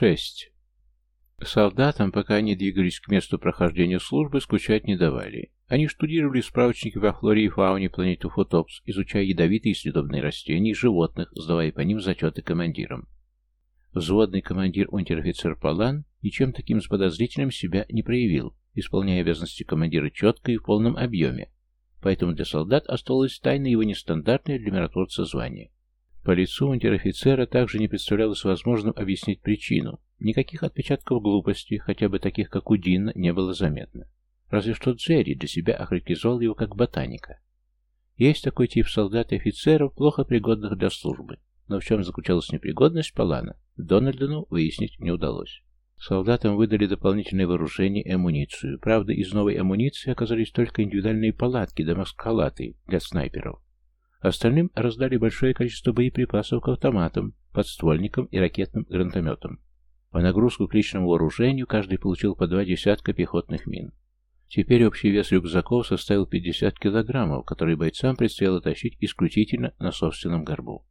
6. Солдатам, пока они двигались к месту прохождения службы, скучать не давали. Они штудировали справочники во флоре и фауне планеты Фотопс, изучая ядовитые и съедобные растения и животных, сдавая по ним зачеты командирам. Взводный командир унтер-офицер Палан ничем таким с подозрительным себя не проявил, исполняя обязанности командира четко и в полном объеме, поэтому для солдат осталось тайной его нестандартное для миротворца звание. По лицу унтер-офицера также не представлялось возможным объяснить причину. Никаких отпечатков глупости, хотя бы таких, как у Дина, не было заметно. Разве что Джерри для себя охарактеризовал его как ботаника. Есть такой тип солдат и офицеров, плохо пригодных для службы. Но в чем заключалась непригодность Палана, Дональдону выяснить не удалось. Солдатам выдали дополнительное вооружение и амуницию. Правда, из новой амуниции оказались только индивидуальные палатки да маскалаты для снайперов. Остальным раздали большое количество боеприпасов к автоматам, подствольникам и ракетным гранатометам. По нагрузку к личному вооружению каждый получил по два десятка пехотных мин. Теперь общий вес рюкзаков составил 50 килограммов, которые бойцам предстояло тащить исключительно на собственном горбу.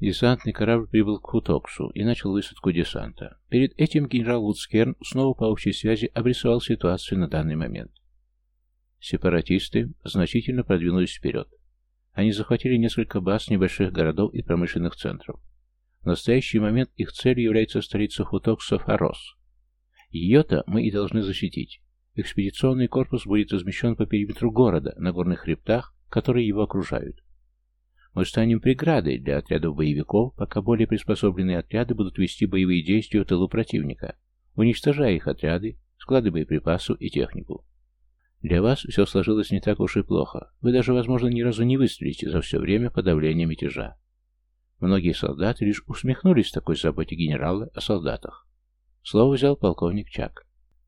Десантный корабль прибыл к Хутоксу и начал высадку десанта. Перед этим генерал Вудскерн снова по общей связи обрисовал ситуацию на данный момент. Сепаратисты значительно продвинулись вперед. Они захватили несколько баз небольших городов и промышленных центров. В настоящий момент их целью является столица Хутокса Фарос. Ее-то мы и должны защитить. Экспедиционный корпус будет размещен по периметру города, на горных хребтах, которые его окружают. Мы станем преградой для отрядов боевиков, пока более приспособленные отряды будут вести боевые действия в тылу противника, уничтожая их отряды, склады боеприпасов и технику. Для вас все сложилось не так уж и плохо. Вы даже, возможно, ни разу не выстрелите за все время подавления мятежа. Многие солдаты лишь усмехнулись такой заботе генерала о солдатах. Слово взял полковник Чак.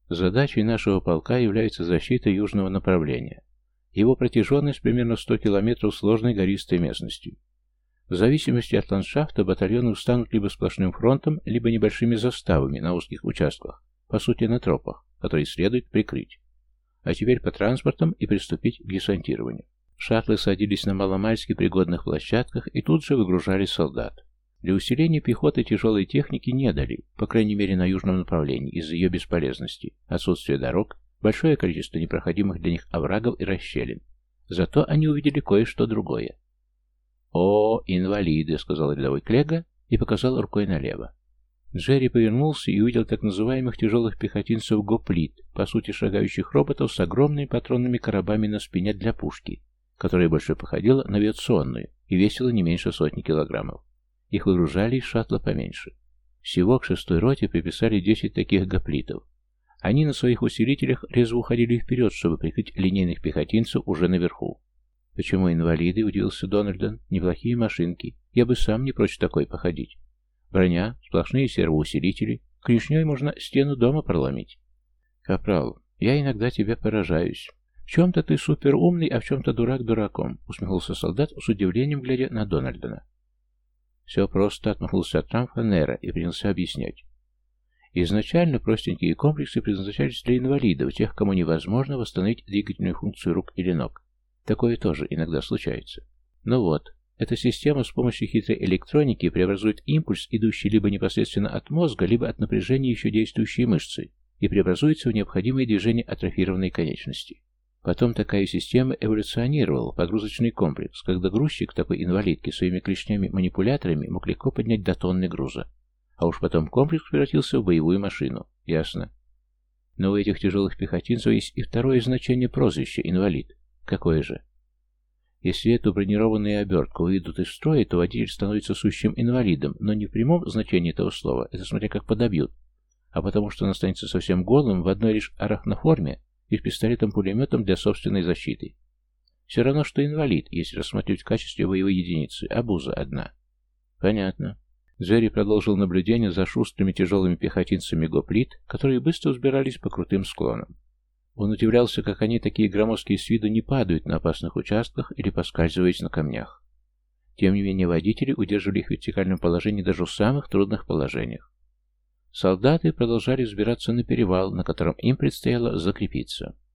Задачей нашего полка является защита южного направления. Его протяженность примерно 100 километров сложной гористой местностью. В зависимости от ландшафта батальоны встанут либо сплошным фронтом, либо небольшими заставами на узких участках, по сути на тропах, которые следует прикрыть. А теперь по транспортам и приступить к десантированию. Шаттлы садились на маломальски пригодных площадках и тут же выгружали солдат. Для усиления пехоты тяжелой техники не дали, по крайней мере на южном направлении, из-за ее бесполезности, отсутствия дорог, большое количество непроходимых для них оврагов и расщелин. Зато они увидели кое-что другое. «О, инвалиды!» — сказал рядовой Клега и показал рукой налево. Джерри повернулся и увидел так называемых тяжелых пехотинцев гоплит, по сути шагающих роботов с огромными патронными коробами на спине для пушки, которая больше походила на авиационную и весила не меньше сотни килограммов. Их выгружали из шаттла поменьше. Всего к шестой роте приписали 10 таких гоплитов. Они на своих усилителях резво уходили вперед, чтобы прикрыть линейных пехотинцев уже наверху. «Почему инвалиды?» — удивился Дональдон. «Неплохие машинки. Я бы сам не прочь такой походить. Броня, сплошные сервоусилители. Клешней можно стену дома проломить. Капрал, я иногда тебя поражаюсь. В чем-то ты суперумный, а в чем-то дурак дураком, усмехнулся солдат с удивлением, глядя на Дональдона. Все просто, отмахнулся от Трампа Нера и принялся объяснять. Изначально простенькие комплексы предназначались для инвалидов, тех, кому невозможно восстановить двигательную функцию рук или ног. Такое тоже иногда случается. Ну вот, эта система с помощью хитрой электроники преобразует импульс, идущий либо непосредственно от мозга, либо от напряжения еще действующей мышцы, и преобразуется в необходимые движения атрофированной конечности. Потом такая система эволюционировала, погрузочный комплекс, когда грузчик такой инвалидки своими клешнями-манипуляторами мог легко поднять до тонны груза. А уж потом комплекс превратился в боевую машину. Ясно. Но у этих тяжелых пехотинцев есть и второе значение прозвища «инвалид». Какое же? Если эту бронированную обертку выйдут из строя, то водитель становится сущим инвалидом, но не в прямом значении этого слова, это смотря как подобьют, а потому что он останется совсем голым в одной лишь арахноформе и с пистолетом-пулеметом для собственной защиты. Все равно, что инвалид, если рассмотреть в качестве боевой единицы, обуза одна. Понятно. Джерри продолжил наблюдение за шустрыми тяжелыми пехотинцами гоплит, которые быстро взбирались по крутым склонам. Он удивлялся, как они, такие громоздкие с виду, не падают на опасных участках или поскальзываясь на камнях. Тем не менее, водители удерживали их в вертикальном положении даже в самых трудных положениях. Солдаты продолжали взбираться на перевал, на котором им предстояло закрепиться.